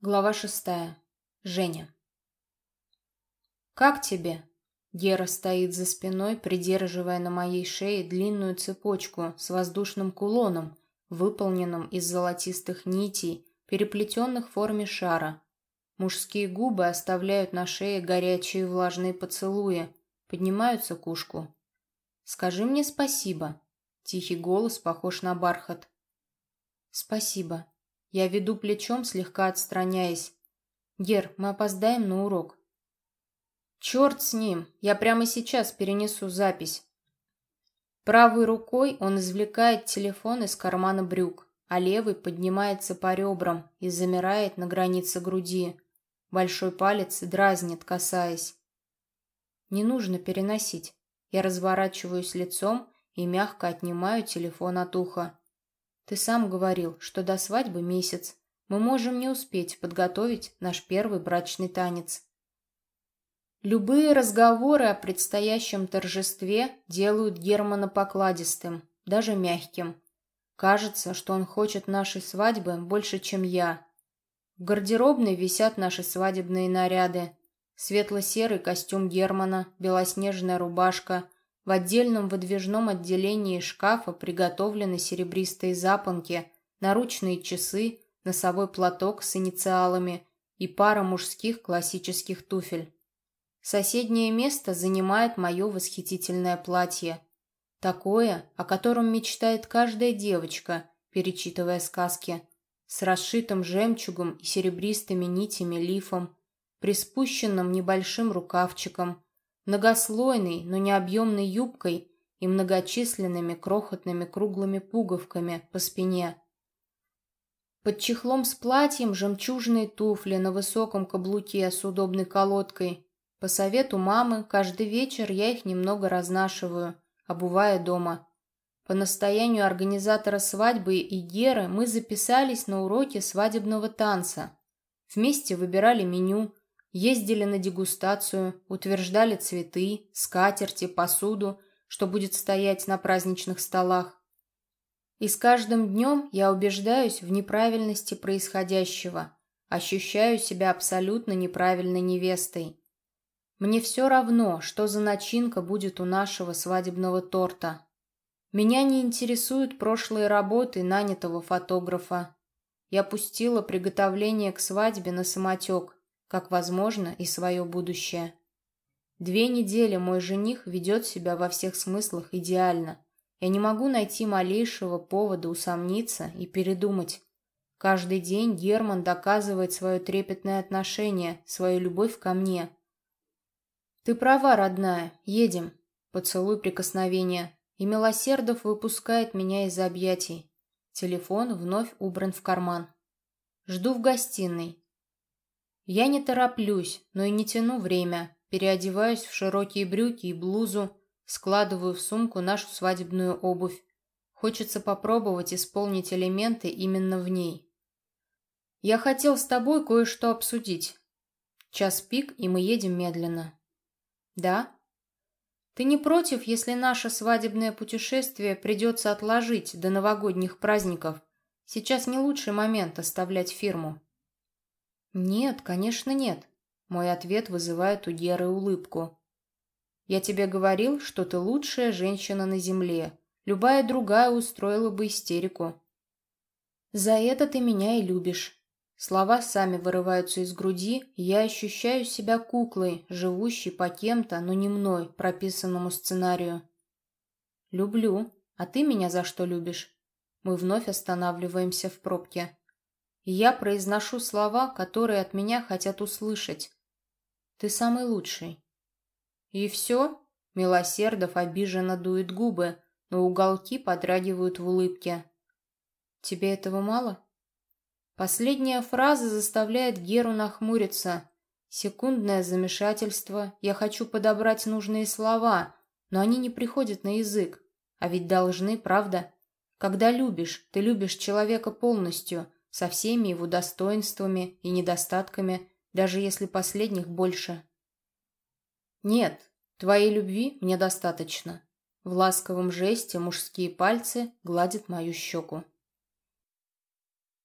Глава шестая. Женя. «Как тебе?» Гера стоит за спиной, придерживая на моей шее длинную цепочку с воздушным кулоном, выполненным из золотистых нитей, переплетенных в форме шара. Мужские губы оставляют на шее горячие влажные поцелуи, поднимаются к ушку. «Скажи мне спасибо». Тихий голос похож на бархат. «Спасибо», я веду плечом, слегка отстраняясь. «Гер, мы опоздаем на урок». «Черт с ним! Я прямо сейчас перенесу запись». Правой рукой он извлекает телефон из кармана брюк, а левый поднимается по ребрам и замирает на границе груди. Большой палец дразнит, касаясь. Не нужно переносить. Я разворачиваюсь лицом и мягко отнимаю телефон от уха. Ты сам говорил, что до свадьбы месяц. Мы можем не успеть подготовить наш первый брачный танец. Любые разговоры о предстоящем торжестве делают Германа покладистым, даже мягким. Кажется, что он хочет нашей свадьбы больше, чем я. В гардеробной висят наши свадебные наряды. Светло-серый костюм Германа, белоснежная рубашка, в отдельном выдвижном отделении шкафа приготовлены серебристые запонки, наручные часы, носовой платок с инициалами и пара мужских классических туфель. Соседнее место занимает мое восхитительное платье. Такое, о котором мечтает каждая девочка, перечитывая сказки, с расшитым жемчугом и серебристыми нитями лифом, приспущенным небольшим рукавчиком – многослойной, но не объемной юбкой и многочисленными крохотными круглыми пуговками по спине. Под чехлом с платьем жемчужные туфли на высоком каблуке с удобной колодкой. По совету мамы, каждый вечер я их немного разнашиваю, обувая дома. По настоянию организатора свадьбы и Геры мы записались на уроки свадебного танца. Вместе выбирали меню, Ездили на дегустацию, утверждали цветы, скатерти, посуду, что будет стоять на праздничных столах. И с каждым днем я убеждаюсь в неправильности происходящего, ощущаю себя абсолютно неправильной невестой. Мне все равно, что за начинка будет у нашего свадебного торта. Меня не интересуют прошлые работы нанятого фотографа. Я пустила приготовление к свадьбе на самотек, как возможно и свое будущее. Две недели мой жених ведет себя во всех смыслах идеально. Я не могу найти малейшего повода усомниться и передумать. Каждый день Герман доказывает свое трепетное отношение, свою любовь ко мне. «Ты права, родная, едем», — поцелуй прикосновения, и Милосердов выпускает меня из объятий. Телефон вновь убран в карман. Жду в гостиной, я не тороплюсь, но и не тяну время. Переодеваюсь в широкие брюки и блузу, складываю в сумку нашу свадебную обувь. Хочется попробовать исполнить элементы именно в ней. Я хотел с тобой кое-что обсудить. Час пик, и мы едем медленно. Да? Ты не против, если наше свадебное путешествие придется отложить до новогодних праздников? Сейчас не лучший момент оставлять фирму. «Нет, конечно, нет». Мой ответ вызывает у Геры улыбку. «Я тебе говорил, что ты лучшая женщина на земле. Любая другая устроила бы истерику». «За это ты меня и любишь». Слова сами вырываются из груди, я ощущаю себя куклой, живущей по кем-то, но не мной, прописанному сценарию. «Люблю. А ты меня за что любишь?» Мы вновь останавливаемся в пробке я произношу слова, которые от меня хотят услышать. Ты самый лучший. И все? Милосердов обиженно дует губы, но уголки подрагивают в улыбке. Тебе этого мало? Последняя фраза заставляет Геру нахмуриться. Секундное замешательство. Я хочу подобрать нужные слова, но они не приходят на язык. А ведь должны, правда? Когда любишь, ты любишь человека полностью – со всеми его достоинствами и недостатками, даже если последних больше. Нет, твоей любви мне достаточно. В ласковом жесте мужские пальцы гладят мою щеку.